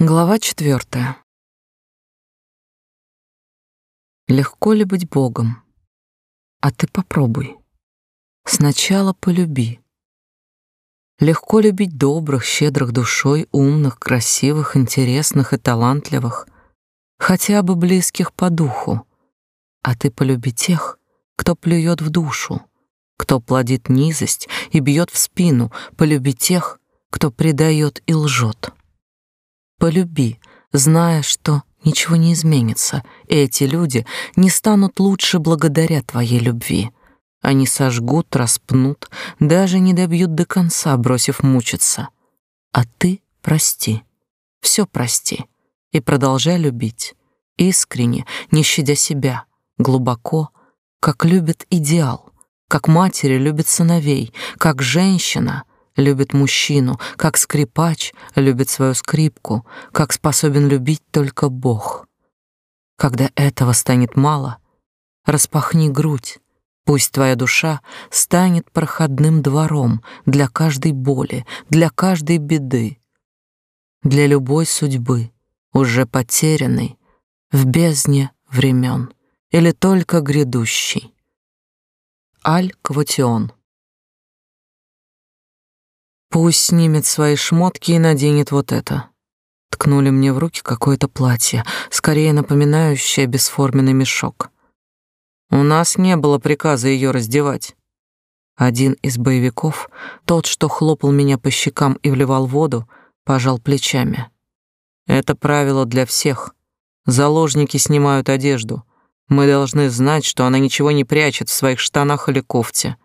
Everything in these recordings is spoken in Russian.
Глава четвертая. Легко ли быть Богом? А ты попробуй. Сначала полюби. Легко любить добрых, щедрых душой, умных, красивых, интересных и талантливых, хотя бы близких по духу. А ты полюби тех, кто плюет в душу, кто плодит низость и бьет в спину, полюби тех, кто предает и лжет. Полюби, зная, что ничего не изменится, и эти люди не станут лучше благодаря твоей любви. Они сожгут, распнут, даже не добьют до конца, бросив мучиться. А ты прости, все прости и продолжай любить, искренне, не щадя себя, глубоко, как любит идеал, как матери любят сыновей, как женщина любит мужчину, как скрипач любит свою скрипку, как способен любить только Бог. Когда этого станет мало, распахни грудь, пусть твоя душа станет проходным двором для каждой боли, для каждой беды, для любой судьбы, уже потерянной в бездне времен или только грядущей. Аль Квотион Пусть снимет свои шмотки и наденет вот это. Ткнули мне в руки какое-то платье, скорее напоминающее бесформенный мешок. У нас не было приказа ее раздевать. Один из боевиков, тот, что хлопал меня по щекам и вливал воду, пожал плечами. Это правило для всех. Заложники снимают одежду. Мы должны знать, что она ничего не прячет в своих штанах или кофте.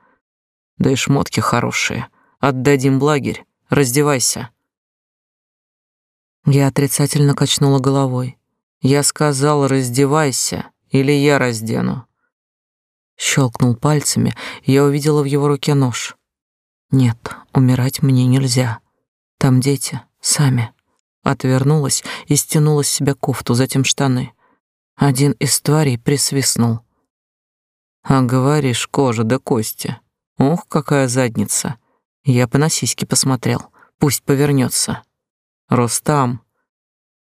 Да и шмотки хорошие. Отдадим лагерь. Раздевайся. Я отрицательно качнула головой. Я сказал, раздевайся, или я раздену. Щелкнул пальцами, я увидела в его руке нож. Нет, умирать мне нельзя. Там дети, сами. Отвернулась и стянула с себя кофту, затем штаны. Один из тварей присвистнул. А говоришь, кожа да кости. Ох, какая задница. Я по на сиськи посмотрел. Пусть повернется. Рустам.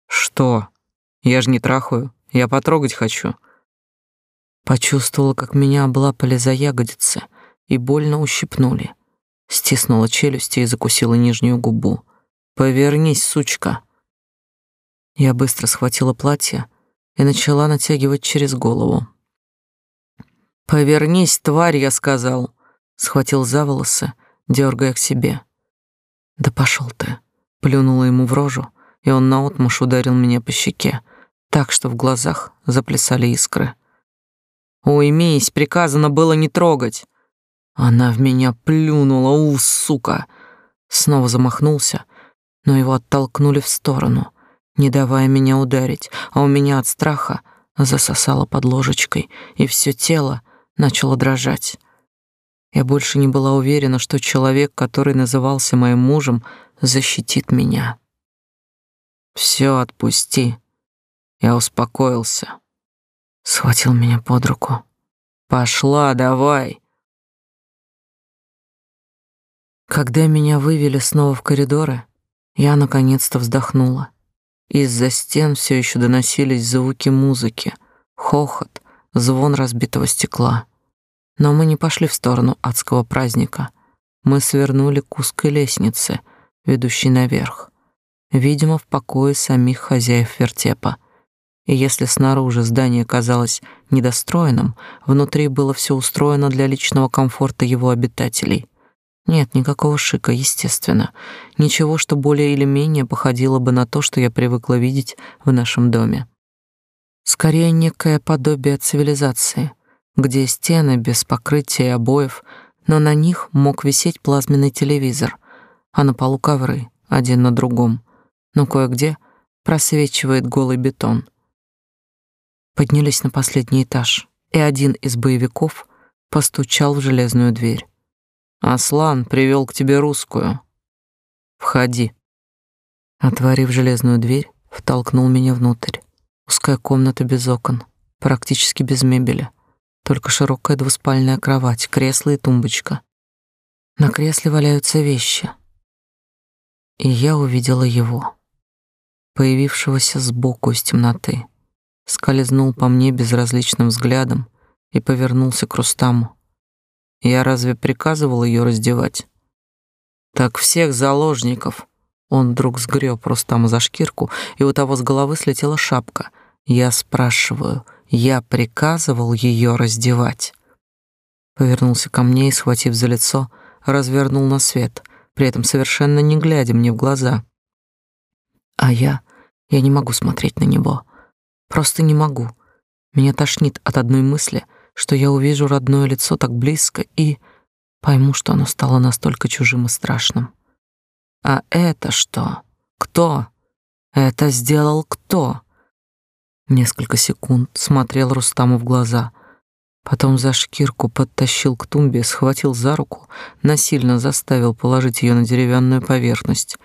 Что? Я же не трахаю. Я потрогать хочу. Почувствовала, как меня облапали за ягодицы и больно ущипнули. Стиснула челюсти и закусила нижнюю губу. Повернись, сучка. Я быстро схватила платье и начала натягивать через голову. Повернись, тварь, я сказал. Схватил за волосы дергая к себе. «Да пошел ты!» Плюнула ему в рожу, и он наотмашь ударил меня по щеке, так что в глазах заплясали искры. «Уймись, приказано было не трогать!» Она в меня плюнула, у, сука! Снова замахнулся, но его оттолкнули в сторону, не давая меня ударить, а у меня от страха засосало под ложечкой, и все тело начало дрожать. Я больше не была уверена, что человек, который назывался моим мужем, защитит меня. Все, отпусти. Я успокоился. Схватил меня под руку. Пошла, давай. Когда меня вывели снова в коридоры, я наконец-то вздохнула. Из-за стен все еще доносились звуки музыки, хохот, звон разбитого стекла. Но мы не пошли в сторону адского праздника. Мы свернули к узкой лестнице, ведущей наверх, видимо, в покое самих хозяев вертепа. И если снаружи здание казалось недостроенным, внутри было все устроено для личного комфорта его обитателей. Нет никакого шика, естественно. Ничего, что более или менее походило бы на то, что я привыкла видеть в нашем доме. Скорее, некое подобие цивилизации — где стены без покрытия и обоев, но на них мог висеть плазменный телевизор, а на полу ковры, один на другом, но кое-где просвечивает голый бетон. Поднялись на последний этаж, и один из боевиков постучал в железную дверь. «Аслан привел к тебе русскую. Входи». Отворив железную дверь, втолкнул меня внутрь. Узкая комната без окон, практически без мебели — только широкая двуспальная кровать, кресло и тумбочка. На кресле валяются вещи. И я увидела его. появившегося сбоку из темноты, скользнул по мне безразличным взглядом и повернулся к Рустаму. Я разве приказывал ее раздевать? Так всех заложников. Он вдруг сгреб Рустама за шкирку, и у того с головы слетела шапка. Я спрашиваю, я приказывал ее раздевать. Повернулся ко мне и, схватив за лицо, развернул на свет, при этом совершенно не глядя мне в глаза. А я, я не могу смотреть на него. Просто не могу. Меня тошнит от одной мысли, что я увижу родное лицо так близко и пойму, что оно стало настолько чужим и страшным. А это что? Кто? Это сделал кто? Несколько секунд смотрел Рустаму в глаза, потом за шкирку подтащил к тумбе, схватил за руку, насильно заставил положить ее на деревянную поверхность.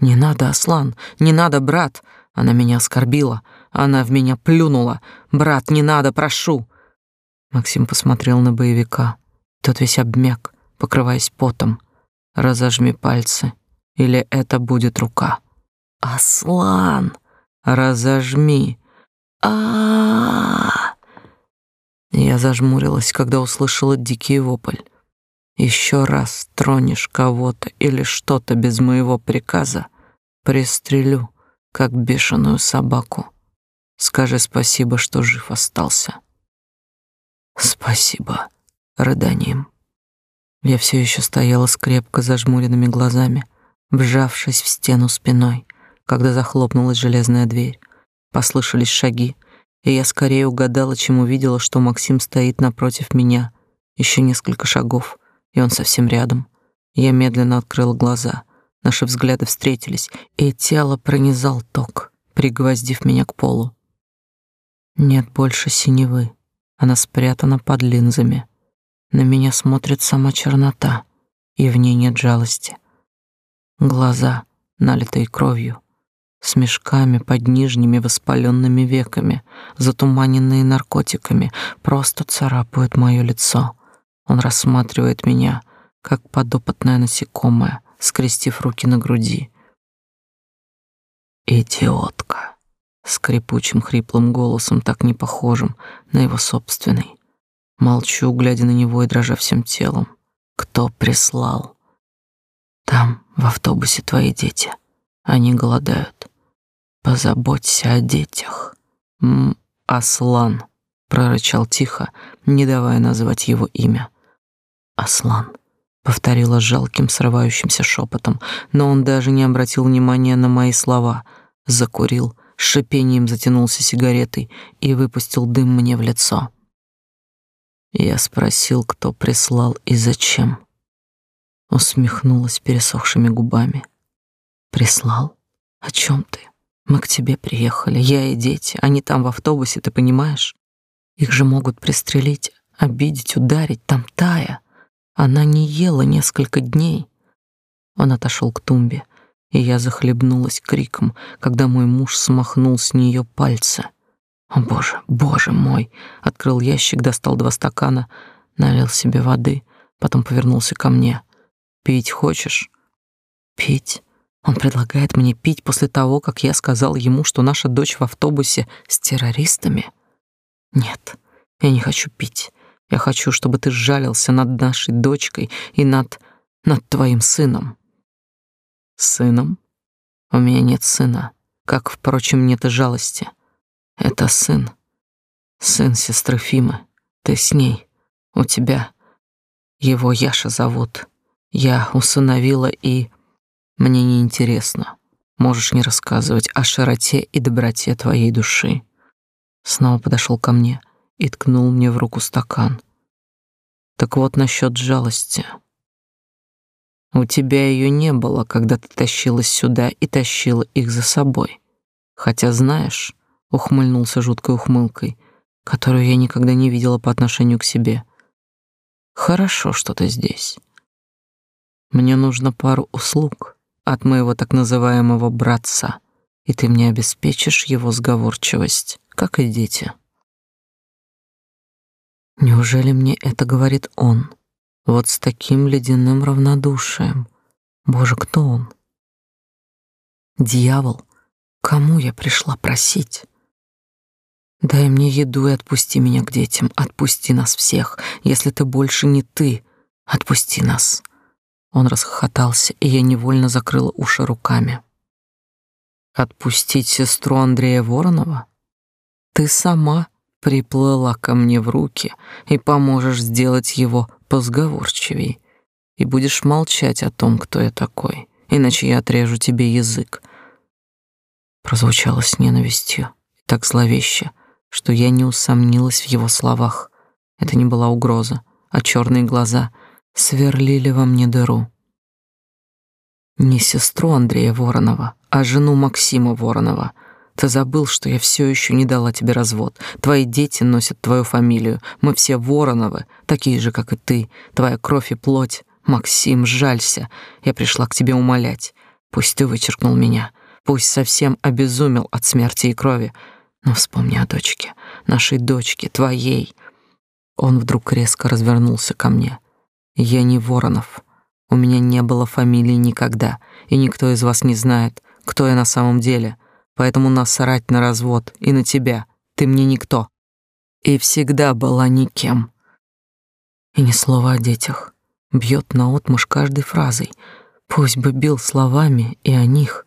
«Не надо, Аслан, не надо, брат!» Она меня оскорбила, она в меня плюнула. «Брат, не надо, прошу!» Максим посмотрел на боевика. Тот весь обмяк, покрываясь потом. «Разожми пальцы, или это будет рука». «Аслан, разожми!» А Я зажмурилась, когда услышала дикий вопль. Еще раз тронешь кого-то или что-то без моего приказа, пристрелю, как бешеную собаку. Скажи спасибо, что жив остался. Спасибо, рыданием. Я все еще стояла с крепко зажмуренными глазами, вжавшись в стену спиной, когда захлопнулась железная дверь. Послышались шаги, и я скорее угадала, чем увидела, что Максим стоит напротив меня. Еще несколько шагов, и он совсем рядом. Я медленно открыла глаза. Наши взгляды встретились, и тело пронизал ток, пригвоздив меня к полу. Нет больше синевы. Она спрятана под линзами. На меня смотрит сама чернота, и в ней нет жалости. Глаза, налитые кровью, с мешками под нижними воспаленными веками, затуманенные наркотиками, просто царапают мое лицо. Он рассматривает меня, как подопытное насекомое, скрестив руки на груди. Идиотка, скрипучим хриплым голосом, так не похожим на его собственный. Молчу, глядя на него и дрожа всем телом. Кто прислал? Там, в автобусе, твои дети. Они голодают. Позаботься о детях. М, Аслан, прорычал тихо, не давая назвать его имя. Аслан, повторила жалким срывающимся шепотом, но он даже не обратил внимания на мои слова. Закурил, с шипением затянулся сигаретой и выпустил дым мне в лицо. Я спросил, кто прислал и зачем. Усмехнулась пересохшими губами. Прислал? О чем ты? Мы к тебе приехали, я и дети. Они там в автобусе, ты понимаешь? Их же могут пристрелить, обидеть, ударить. Там Тая. Она не ела несколько дней. Он отошел к тумбе, и я захлебнулась криком, когда мой муж смахнул с нее пальцы. О, боже, боже мой! Открыл ящик, достал два стакана, налил себе воды, потом повернулся ко мне. Пить хочешь? Пить? Он предлагает мне пить после того, как я сказал ему, что наша дочь в автобусе с террористами? Нет, я не хочу пить. Я хочу, чтобы ты сжалился над нашей дочкой и над над твоим сыном. Сыном? У меня нет сына, как, впрочем, нет и жалости. Это сын. Сын сестры Фимы. Ты с ней. У тебя. Его Яша зовут. Я усыновила и... Мне не интересно. Можешь не рассказывать о широте и доброте твоей души. Снова подошел ко мне и ткнул мне в руку стакан. Так вот насчет жалости. У тебя ее не было, когда ты тащилась сюда и тащила их за собой. Хотя знаешь, ухмыльнулся жуткой ухмылкой, которую я никогда не видела по отношению к себе. Хорошо, что ты здесь. Мне нужно пару услуг от моего так называемого братца, и ты мне обеспечишь его сговорчивость, как и дети. Неужели мне это говорит он? Вот с таким ледяным равнодушием. Боже, кто он? Дьявол, кому я пришла просить? Дай мне еду и отпусти меня к детям, отпусти нас всех. Если ты больше не ты, отпусти нас. Он расхохотался, и я невольно закрыла уши руками. Отпустить сестру Андрея Воронова? Ты сама приплыла ко мне в руки и поможешь сделать его позговорчивей, и будешь молчать о том, кто я такой, иначе я отрежу тебе язык. Прозвучало с ненавистью, так зловеще, что я не усомнилась в его словах. Это не была угроза, а черные глаза сверлили во мне дыру. Не сестру Андрея Воронова, а жену Максима Воронова. Ты забыл, что я все еще не дала тебе развод. Твои дети носят твою фамилию. Мы все Вороновы, такие же, как и ты. Твоя кровь и плоть. Максим, жалься. Я пришла к тебе умолять. Пусть ты вычеркнул меня. Пусть совсем обезумел от смерти и крови. Но вспомни о дочке, нашей дочке, твоей. Он вдруг резко развернулся ко мне. Я не Воронов. У меня не было фамилии никогда, и никто из вас не знает, кто я на самом деле. Поэтому насрать на развод и на тебя. Ты мне никто. И всегда была никем. И ни слова о детях. Бьет наотмашь каждой фразой. Пусть бы бил словами и о них,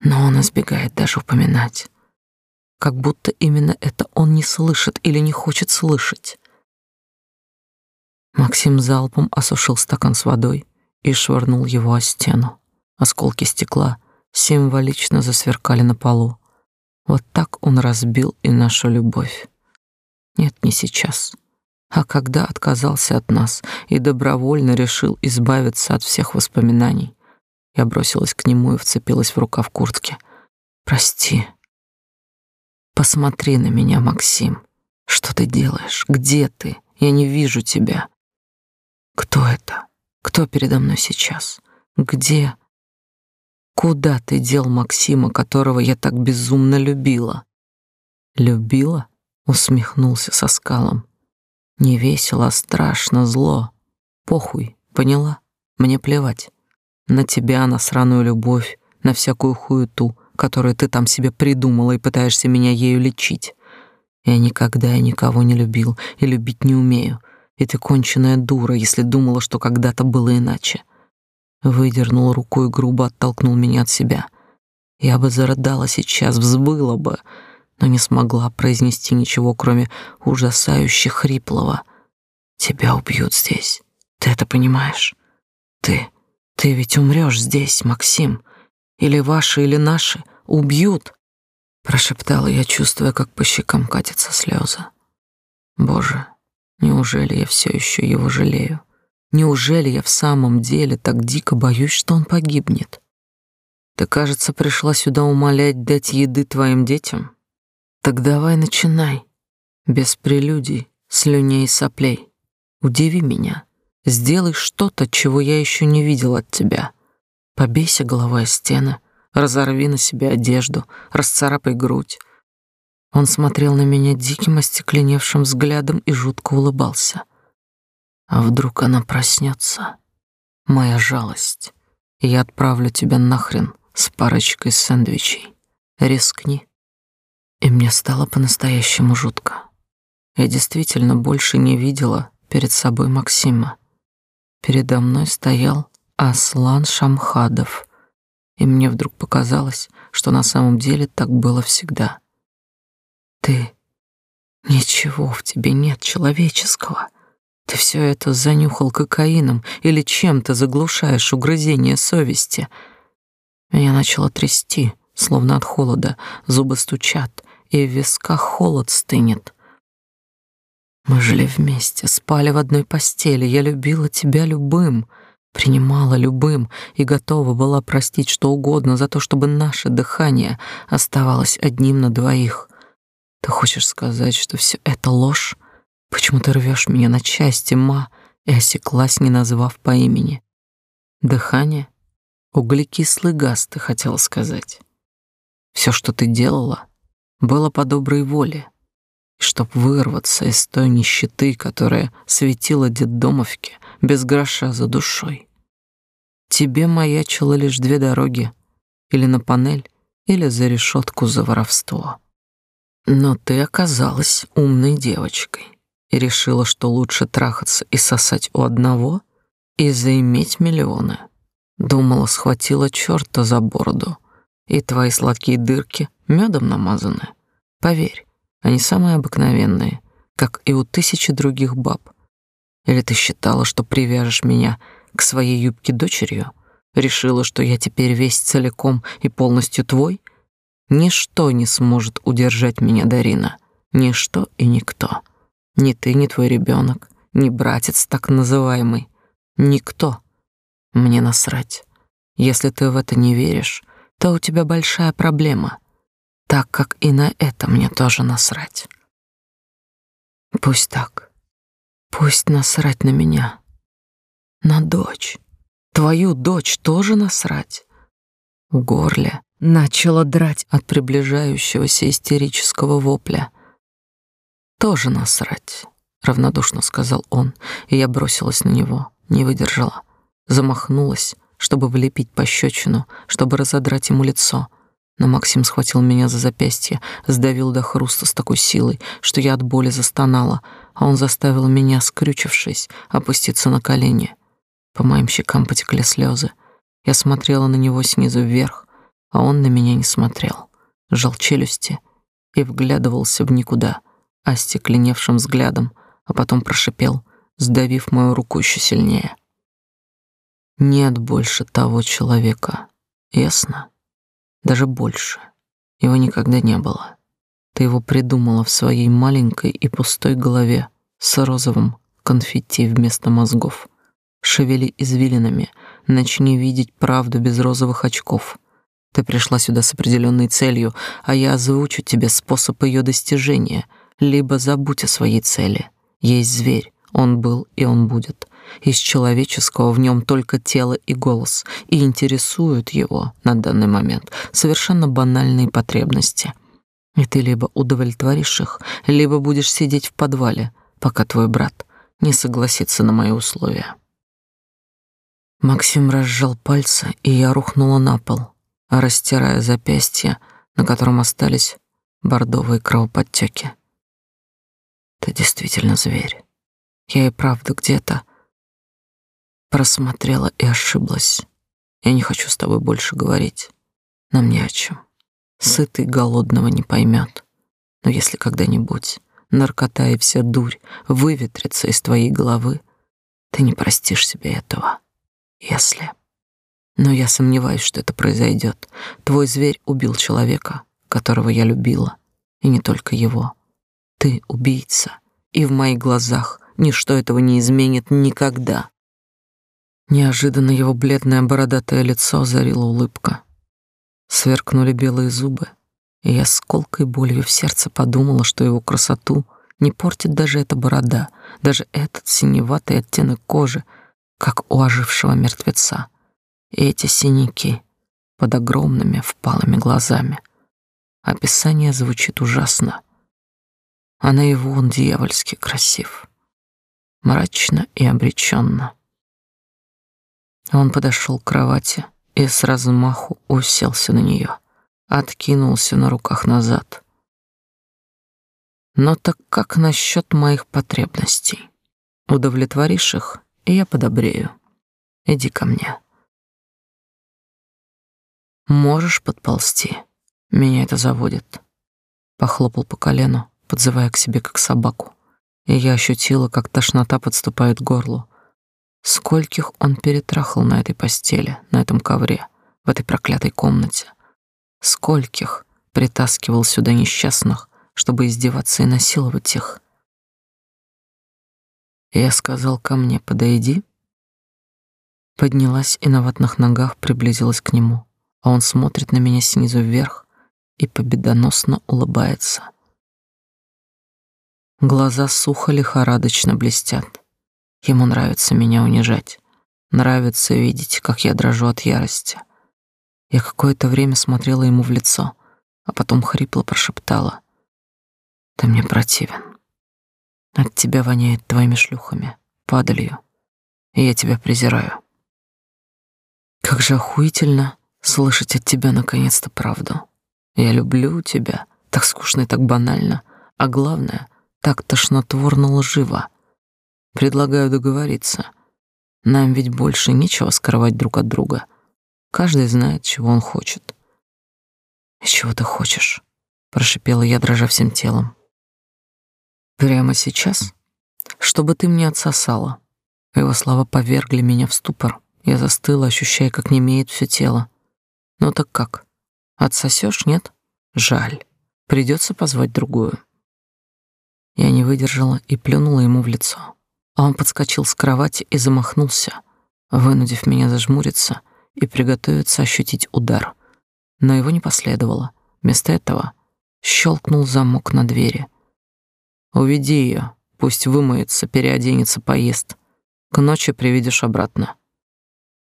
но он избегает даже упоминать как будто именно это он не слышит или не хочет слышать. Максим залпом осушил стакан с водой и швырнул его о стену. Осколки стекла символично засверкали на полу. Вот так он разбил и нашу любовь. Нет, не сейчас. А когда отказался от нас и добровольно решил избавиться от всех воспоминаний, я бросилась к нему и вцепилась в рукав куртки. «Прости», Посмотри на меня, Максим. Что ты делаешь? Где ты? Я не вижу тебя. Кто это? Кто передо мной сейчас? Где? Куда ты дел Максима, которого я так безумно любила? Любила? Усмехнулся со скалом. Не весело, а страшно, зло. Похуй, поняла? Мне плевать. На тебя, на сраную любовь, на всякую хуету которую ты там себе придумала и пытаешься меня ею лечить. Я никогда и никого не любил и любить не умею. И ты конченая дура, если думала, что когда-то было иначе. Выдернул руку и грубо оттолкнул меня от себя. Я бы зарыдала сейчас, взвыла бы, но не смогла произнести ничего, кроме ужасающе хриплого. Тебя убьют здесь. Ты это понимаешь? Ты, ты ведь умрешь здесь, Максим или ваши, или наши, убьют, прошептала я, чувствуя, как по щекам катятся слезы. Боже, неужели я все еще его жалею? Неужели я в самом деле так дико боюсь, что он погибнет? Ты, кажется, пришла сюда умолять дать еды твоим детям? Так давай начинай, без прелюдий, слюней и соплей. Удиви меня, сделай что-то, чего я еще не видел от тебя. Побейся головой о стены, разорви на себе одежду, расцарапай грудь. Он смотрел на меня диким остекленевшим взглядом и жутко улыбался. А вдруг она проснется? Моя жалость. Я отправлю тебя нахрен с парочкой сэндвичей. Рискни. И мне стало по-настоящему жутко. Я действительно больше не видела перед собой Максима. Передо мной стоял Аслан Шамхадов. И мне вдруг показалось, что на самом деле так было всегда. Ты ничего в тебе нет человеческого. Ты все это занюхал кокаином или чем-то заглушаешь угрызение совести. Меня начало трясти, словно от холода, зубы стучат, и в висках холод стынет. Мы жили вместе, спали в одной постели, я любила тебя любым — принимала любым и готова была простить что угодно за то, чтобы наше дыхание оставалось одним на двоих. Ты хочешь сказать, что все это ложь? Почему ты рвешь меня на части, ма? И осеклась, не назвав по имени. Дыхание? Углекислый газ, ты хотела сказать. Все, что ты делала, было по доброй воле. Чтоб вырваться из той нищеты, которая светила детдомовке без гроша за душой. Тебе маячило лишь две дороги. Или на панель, или за решетку за воровство. Но ты оказалась умной девочкой и решила, что лучше трахаться и сосать у одного и заиметь миллионы. Думала, схватила чёрта за бороду, и твои сладкие дырки медом намазаны. Поверь, они самые обыкновенные, как и у тысячи других баб. Или ты считала, что привяжешь меня к своей юбке дочерью? Решила, что я теперь весь целиком и полностью твой? Ничто не сможет удержать меня, Дарина. Ничто и никто. Ни ты, ни твой ребенок, ни братец так называемый. Никто. Мне насрать. Если ты в это не веришь, то у тебя большая проблема, так как и на это мне тоже насрать. Пусть так. Пусть насрать на меня. На дочь. Твою дочь тоже насрать. В горле начало драть от приближающегося истерического вопля. Тоже насрать, равнодушно сказал он, и я бросилась на него, не выдержала, замахнулась, чтобы влепить пощечину, чтобы разодрать ему лицо. Но Максим схватил меня за запястье, сдавил до хруста с такой силой, что я от боли застонала, а он заставил меня, скрючившись, опуститься на колени. По моим щекам потекли слезы. Я смотрела на него снизу вверх, а он на меня не смотрел. Жал челюсти и вглядывался в никуда, остекленевшим взглядом, а потом прошипел, сдавив мою руку еще сильнее. Нет больше того человека. Ясно? Даже больше. Его никогда не было. Ты его придумала в своей маленькой и пустой голове с розовым конфетти вместо мозгов. Шевели извилинами, начни видеть правду без розовых очков. Ты пришла сюда с определенной целью, а я озвучу тебе способ ее достижения. Либо забудь о своей цели. Есть зверь, он был и он будет. Из человеческого в нем только тело и голос, и интересуют его на данный момент совершенно банальные потребности. И ты либо удовлетворишь их, либо будешь сидеть в подвале, пока твой брат не согласится на мои условия. Максим разжал пальцы, и я рухнула на пол, растирая запястье, на котором остались бордовые кровоподтеки. Ты действительно зверь. Я и правда где-то просмотрела и ошиблась. Я не хочу с тобой больше говорить. Нам не о чем. Сытый голодного не поймет. Но если когда-нибудь наркота и вся дурь выветрится из твоей головы, ты не простишь себе этого. Если... Но я сомневаюсь, что это произойдет. Твой зверь убил человека, которого я любила, и не только его. Ты убийца, и в моих глазах ничто этого не изменит никогда. Неожиданно его бледное бородатое лицо озарила улыбка. Сверкнули белые зубы, и я с колкой болью в сердце подумала, что его красоту не портит даже эта борода, даже этот синеватый оттенок кожи, как у ожившего мертвеца. Эти синяки под огромными впалыми глазами. Описание звучит ужасно, а наяву он дьявольски красив, мрачно и обреченно. Он подошел к кровати и с размаху уселся на нее, откинулся на руках назад. Но так как насчет моих потребностей? Удовлетворишь их, и я подобрею. Иди ко мне. Можешь подползти. Меня это заводит. Похлопал по колену, подзывая к себе как собаку. И я ощутила, как тошнота подступает к горлу. Скольких он перетрахал на этой постели, на этом ковре, в этой проклятой комнате. Скольких притаскивал сюда несчастных, чтобы издеваться и насиловать их. Я сказал ко мне, подойди. Поднялась и на ватных ногах приблизилась к нему, а он смотрит на меня снизу вверх и победоносно улыбается. Глаза сухо лихорадочно блестят. Ему нравится меня унижать. Нравится видеть, как я дрожу от ярости. Я какое-то время смотрела ему в лицо, а потом хрипло прошептала: "Ты мне противен. От тебя воняет твоими шлюхами, падалью, и я тебя презираю. Как же охуительно слышать от тебя наконец-то правду. Я люблю тебя, так скучно и так банально, а главное, так тошнотворно лживо. Предлагаю договориться. Нам ведь больше нечего скрывать друг от друга. Каждый знает, чего он хочет. И чего ты хочешь? прошипела я, дрожа всем телом. Прямо сейчас, чтобы ты мне отсосала. Его слова повергли меня в ступор. Я застыла, ощущая, как немеет все тело. Ну так как? Отсосешь, нет? Жаль. Придется позвать другую. Я не выдержала и плюнула ему в лицо. А он подскочил с кровати и замахнулся, вынудив меня зажмуриться и приготовиться ощутить удар. Но его не последовало. Вместо этого щелкнул замок на двери. «Уведи ее, пусть вымоется, переоденется, поест. К ночи приведешь обратно.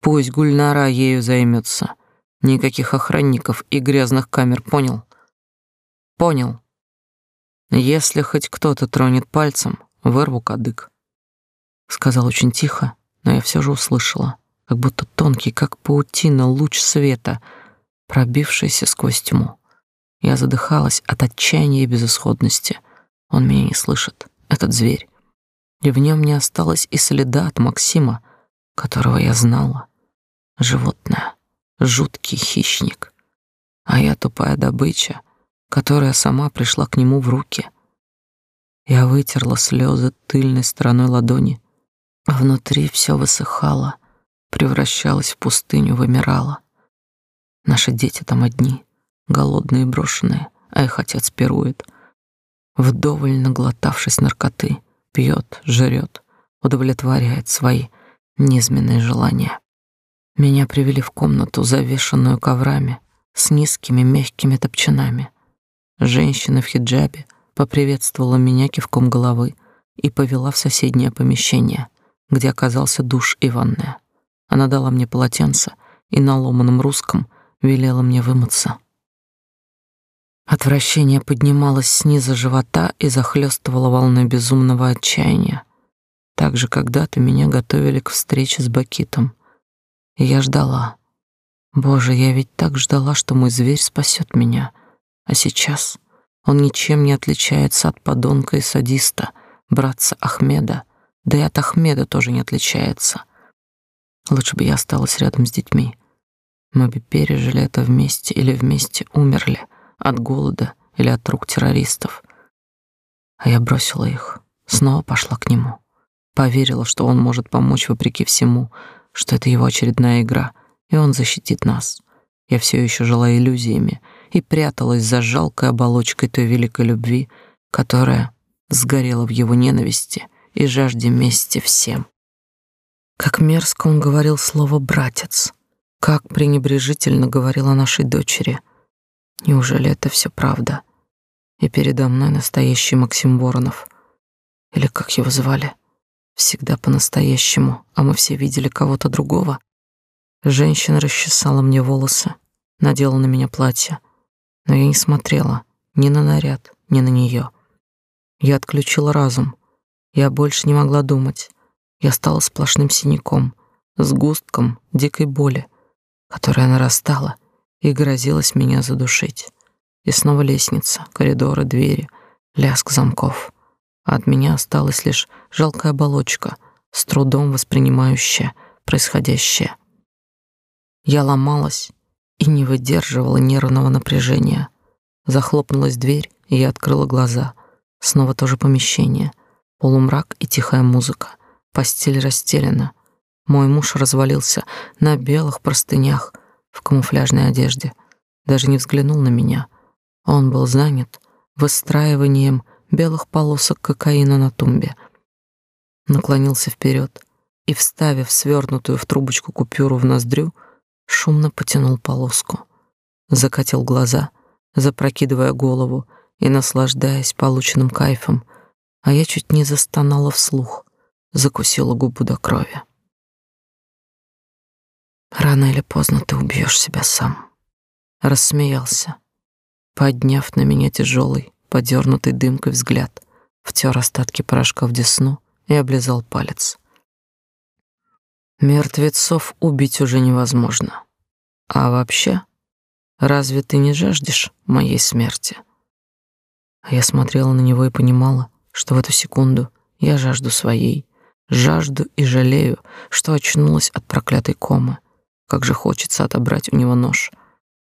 Пусть Гульнара ею займется. Никаких охранников и грязных камер, понял? Понял. Если хоть кто-то тронет пальцем, вырву кадык. Сказал очень тихо, но я все же услышала, как будто тонкий, как паутина, луч света, пробившийся сквозь тьму. Я задыхалась от отчаяния и безысходности. Он меня не слышит, этот зверь. И в нем не осталось и следа от Максима, которого я знала. Животное жуткий хищник, а я тупая добыча, которая сама пришла к нему в руки. Я вытерла слезы тыльной стороной ладони, а внутри все высыхало, превращалось в пустыню, вымирало. Наши дети там одни, голодные и брошенные, а их отец пирует, вдоволь наглотавшись наркоты, пьет, жрет, удовлетворяет свои низменные желания. Меня привели в комнату, завешенную коврами, с низкими мягкими топчанами. Женщина в хиджабе поприветствовала меня кивком головы и повела в соседнее помещение, где оказался душ и ванная. Она дала мне полотенце и на ломаном русском велела мне вымыться. Отвращение поднималось снизу живота и захлестывало волной безумного отчаяния. Так же когда-то меня готовили к встрече с Бакитом — я ждала. Боже, я ведь так ждала, что мой зверь спасет меня. А сейчас он ничем не отличается от подонка и садиста, братца Ахмеда. Да и от Ахмеда тоже не отличается. Лучше бы я осталась рядом с детьми. Мы бы пережили это вместе или вместе умерли от голода или от рук террористов. А я бросила их, снова пошла к нему. Поверила, что он может помочь вопреки всему, что это его очередная игра, и он защитит нас. Я все еще жила иллюзиями и пряталась за жалкой оболочкой той великой любви, которая сгорела в его ненависти и жажде мести всем. Как мерзко он говорил слово «братец», как пренебрежительно говорил о нашей дочери. Неужели это все правда? И передо мной настоящий Максим Воронов. Или как его звали? Всегда по-настоящему, а мы все видели кого-то другого. Женщина расчесала мне волосы, надела на меня платье, но я не смотрела ни на наряд, ни на нее. Я отключила разум. Я больше не могла думать. Я стала сплошным синяком, сгустком дикой боли, которая нарастала и грозилась меня задушить. И снова лестница, коридоры, двери, лязг замков а от меня осталась лишь жалкая оболочка, с трудом воспринимающая происходящее. Я ломалась и не выдерживала нервного напряжения. Захлопнулась дверь, и я открыла глаза. Снова то же помещение. Полумрак и тихая музыка. Постель расстелена. Мой муж развалился на белых простынях в камуфляжной одежде. Даже не взглянул на меня. Он был занят выстраиванием белых полосок кокаина на тумбе. Наклонился вперед и, вставив свернутую в трубочку купюру в ноздрю, шумно потянул полоску. Закатил глаза, запрокидывая голову и наслаждаясь полученным кайфом, а я чуть не застонала вслух, закусила губу до крови. Рано или поздно ты убьешь себя сам. Рассмеялся, подняв на меня тяжелый, подернутый дымкой взгляд, втер остатки порошка в десну и облизал палец. Мертвецов убить уже невозможно. А вообще, Разве ты не жаждешь моей смерти? Я смотрела на него и понимала, что в эту секунду я жажду своей, жажду и жалею, что очнулась от проклятой комы. Как же хочется отобрать у него нож,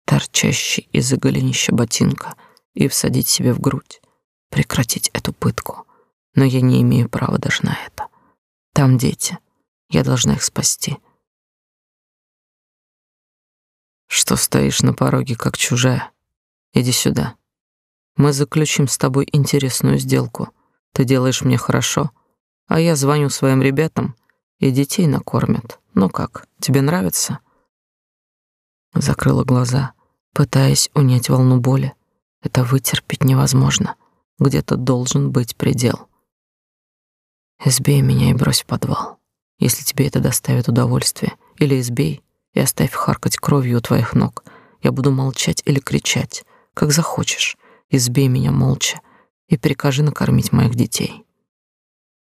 торчащий из-за голенища ботинка, и всадить себе в грудь, прекратить эту пытку. Но я не имею права даже на это. Там дети. Я должна их спасти. Что стоишь на пороге, как чужая? Иди сюда. Мы заключим с тобой интересную сделку. Ты делаешь мне хорошо, а я звоню своим ребятам, и детей накормят. Ну как, тебе нравится? Закрыла глаза, пытаясь унять волну боли. Это вытерпеть невозможно. Где-то должен быть предел. Избей меня и брось в подвал, если тебе это доставит удовольствие. Или избей и оставь харкать кровью у твоих ног. Я буду молчать или кричать, как захочешь. Избей меня молча и прикажи накормить моих детей.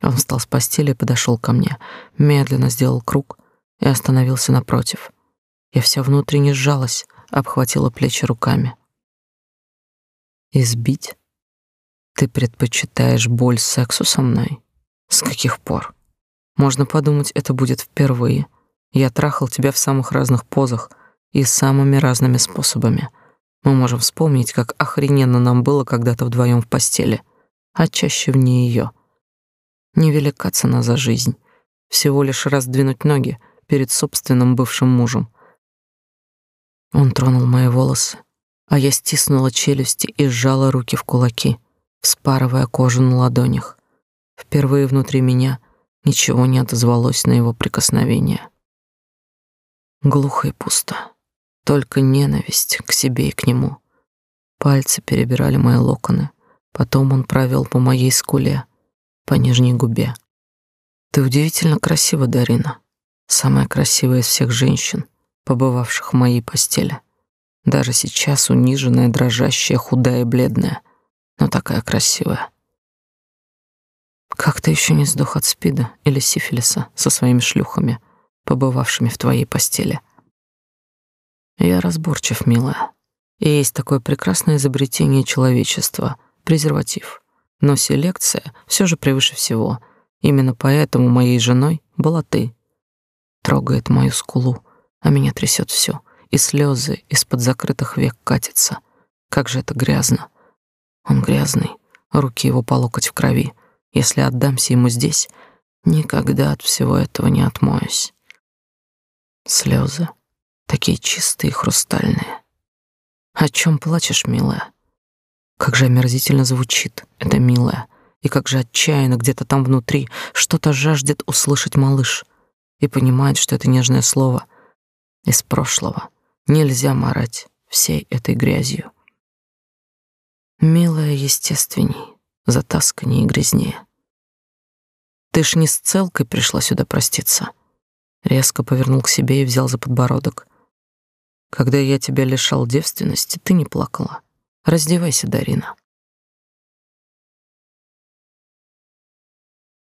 Он встал с постели и подошел ко мне, медленно сделал круг и остановился напротив. Я вся внутренне сжалась, обхватила плечи руками. Избить? Ты предпочитаешь боль сексу со мной? С каких пор? Можно подумать, это будет впервые. Я трахал тебя в самых разных позах и самыми разными способами. Мы можем вспомнить, как охрененно нам было когда-то вдвоем в постели, а чаще вне ее. Невелика цена за жизнь. Всего лишь раздвинуть ноги перед собственным бывшим мужем. Он тронул мои волосы, а я стиснула челюсти и сжала руки в кулаки, вспарывая кожу на ладонях. Впервые внутри меня ничего не отозвалось на его прикосновение. Глухо и пусто. Только ненависть к себе и к нему. Пальцы перебирали мои локоны. Потом он провел по моей скуле, по нижней губе. Ты удивительно красива, Дарина. Самая красивая из всех женщин, побывавших в моей постели. Даже сейчас униженная, дрожащая, худая и бледная, но такая красивая. Как ты еще не сдох от спида или сифилиса со своими шлюхами, побывавшими в твоей постели? Я разборчив, милая. И есть такое прекрасное изобретение человечества — презерватив. Но селекция все же превыше всего. Именно поэтому моей женой была ты. Трогает мою скулу, а меня трясет все и слезы из-под закрытых век катятся. Как же это грязно. Он грязный, руки его по локоть в крови. Если отдамся ему здесь, никогда от всего этого не отмоюсь. Слезы, такие чистые хрустальные. О чем плачешь, милая? Как же омерзительно звучит это милая, и как же отчаянно где-то там внутри что-то жаждет услышать малыш и понимает, что это нежное слово из прошлого Нельзя марать всей этой грязью. Милая естественней, затасканнее и грязнее. Ты ж не с целкой пришла сюда проститься. Резко повернул к себе и взял за подбородок. Когда я тебя лишал девственности, ты не плакала. Раздевайся, Дарина.